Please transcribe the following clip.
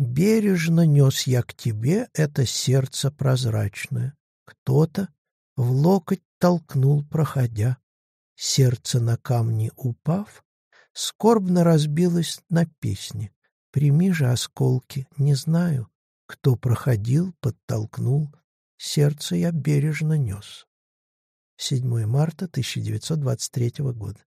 Бережно нес я к тебе это сердце прозрачное. Кто-то в локоть толкнул, проходя. Сердце на камни упав, скорбно разбилось на песне. Прими же осколки, не знаю, кто проходил, подтолкнул, сердце я бережно нес. 7 марта 1923 года.